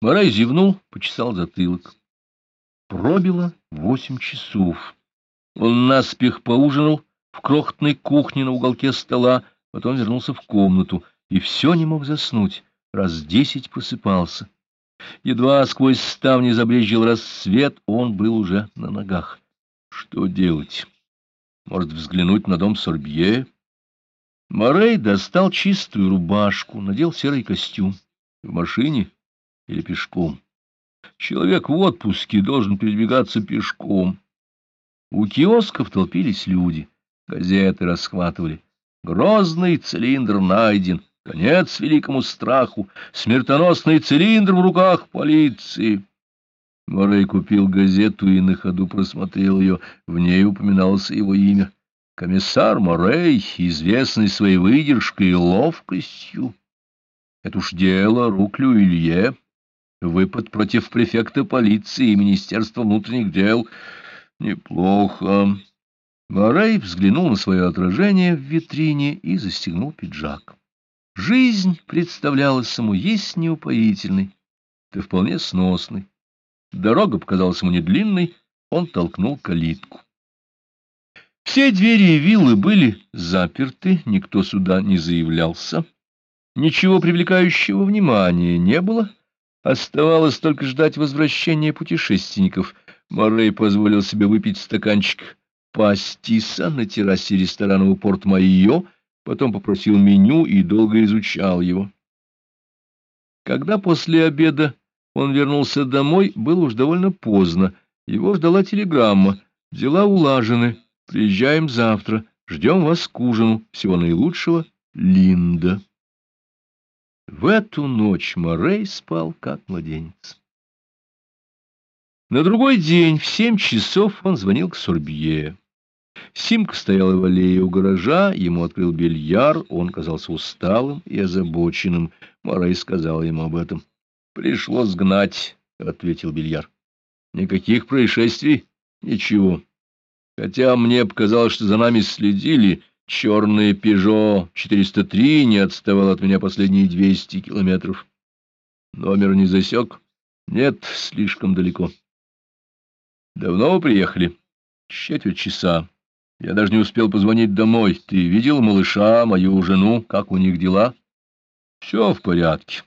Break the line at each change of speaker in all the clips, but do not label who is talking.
Морей зевнул, почесал затылок. Пробило восемь часов. Он наспех поужинал в крохотной кухне на уголке стола, потом вернулся в комнату и все не мог заснуть, раз десять просыпался. Едва сквозь ставни забрезжил рассвет, он был уже на ногах. Что делать? Может, взглянуть на дом Сорбье? Морей достал чистую рубашку, надел серый костюм. В машине или пешком? Человек в отпуске должен передвигаться пешком. У киосков толпились люди, газеты расхватывали. Грозный цилиндр найден, конец великому страху, смертоносный цилиндр в руках полиции. Морей купил газету и на ходу просмотрел ее, в ней упоминалось его имя. Комиссар Морей, известный своей выдержкой и ловкостью. Это уж дело рук Люилье. Выпад против префекта полиции и Министерства внутренних дел. Неплохо. Морей взглянул на свое отражение в витрине и застегнул пиджак. Жизнь представлялась ему есть неупоительной, да вполне сносной. Дорога показалась ему недлинной, он толкнул калитку. Все двери виллы были заперты, никто сюда не заявлялся. Ничего привлекающего внимания не было. Оставалось только ждать возвращения путешественников. Морей позволил себе выпить стаканчик пастиса на террасе ресторана у Порт-Майо, потом попросил меню и долго изучал его. Когда после обеда он вернулся домой, было уж довольно поздно. Его ждала телеграмма. Дела улажены. Приезжаем завтра. Ждем вас к ужину. Всего наилучшего. Линда. В эту ночь Морей спал, как младенец. На другой день в семь часов он звонил к Сорбье. Симка стояла в аллее у гаража, ему открыл бельяр, он казался усталым и озабоченным. Морей сказал ему об этом. — Пришлось гнать, — ответил бельяр. — Никаких происшествий? Ничего. Хотя мне показалось, что за нами следили, черный «Пежо 403» не отставал от меня последние 200 километров. Номер не засек? Нет, слишком далеко. Давно вы приехали? Четверть часа. Я даже не успел позвонить домой. Ты видел малыша, мою жену? Как у них дела? Все в порядке.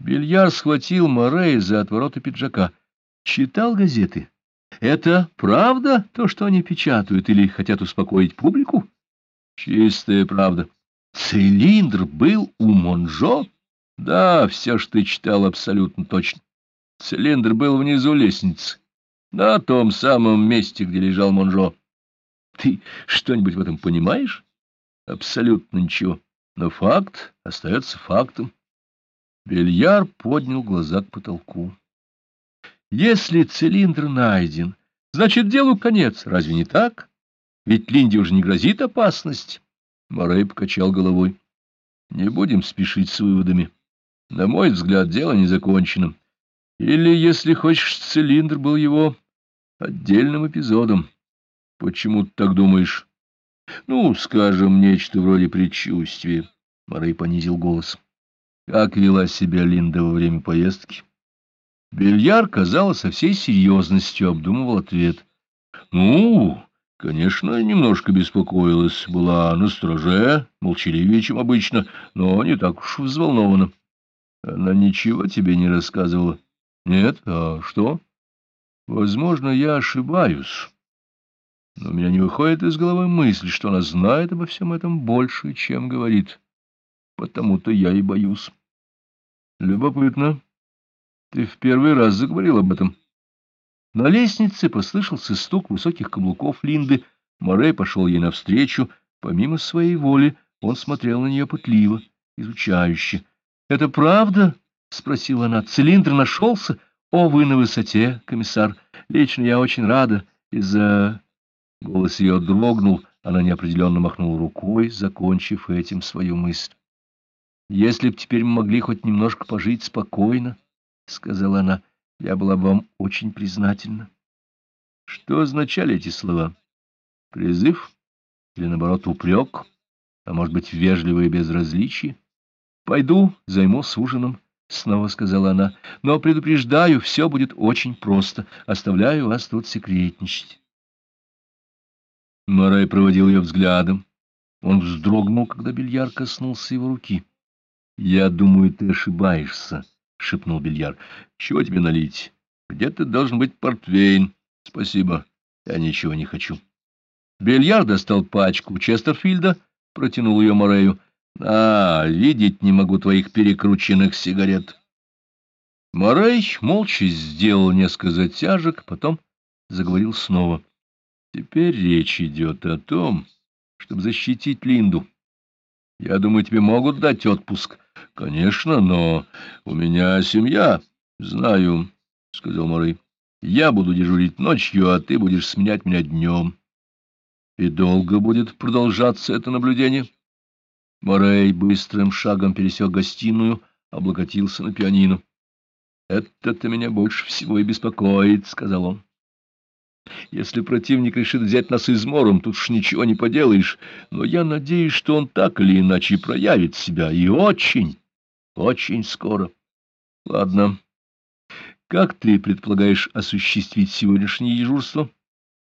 Бильяр схватил Морей за отвороты пиджака. Читал газеты? Это правда, то, что они печатают, или хотят успокоить публику? Чистая правда. Цилиндр был у Монжо? Да, все, что ты читал, абсолютно точно. Цилиндр был внизу лестницы, на том самом месте, где лежал Монжо. Ты что-нибудь в этом понимаешь? Абсолютно ничего. Но факт остается фактом. Бельяр поднял глаза к потолку. Если цилиндр найден, значит, делу конец. Разве не так? Ведь Линде уже не грозит опасность. Морей покачал головой. Не будем спешить с выводами. На мой взгляд, дело не закончено. Или, если хочешь, цилиндр был его отдельным эпизодом. Почему ты так думаешь? Ну, скажем, нечто вроде предчувствия. Морей понизил голос. Как вела себя Линда во время поездки? Бельяр, казалось, со всей серьезностью обдумывал ответ. — Ну, конечно, немножко беспокоилась, была на страже, молчаливее, чем обычно, но не так уж взволнована. Она ничего тебе не рассказывала? — Нет? А что? — Возможно, я ошибаюсь. Но у меня не выходит из головы мысль, что она знает обо всем этом больше, чем говорит. Потому-то я и боюсь. Любопытно. Ты в первый раз заговорил об этом. На лестнице послышался стук высоких каблуков Линды. Морей пошел ей навстречу. Помимо своей воли он смотрел на нее пытливо, изучающе. — Это правда? — спросила она. — Цилиндр нашелся? О, вы на высоте, комиссар. Лично я очень рада. Из-за... Голос ее дрогнул, она неопределенно махнула рукой, закончив этим свою мысль. — Если б теперь мы могли хоть немножко пожить спокойно, —— сказала она, — я была бы вам очень признательна. Что означали эти слова? Призыв? Или, наоборот, упрек? А может быть, вежливое безразличие? Пойду, займусь ужином. — снова сказала она, — но предупреждаю, все будет очень просто. Оставляю вас тут секретничать. Морай проводил ее взглядом. Он вздрогнул, когда бильяр коснулся его руки. — Я думаю, ты ошибаешься, — шепнул бильяр. — Чего тебе налить? Где-то должен быть портвейн. — Спасибо, я ничего не хочу. Бильяр достал пачку Честерфильда, протянул ее Морею. — А, видеть не могу твоих перекрученных сигарет. Морей молча сделал несколько затяжек, потом заговорил снова. — Теперь речь идет о том, чтобы защитить Линду. Я думаю, тебе могут дать отпуск. — Конечно, но у меня семья. — Знаю, — сказал Морей. — Я буду дежурить ночью, а ты будешь сменять меня днем. — И долго будет продолжаться это наблюдение? — Морей быстрым шагом пересек гостиную, облокотился на пианино. — Это-то меня больше всего и беспокоит, — сказал он. — Если противник решит взять нас измором, тут уж ничего не поделаешь, но я надеюсь, что он так или иначе проявит себя, и очень, очень скоро. Ладно. Как ты предполагаешь осуществить сегодняшнее дежурство?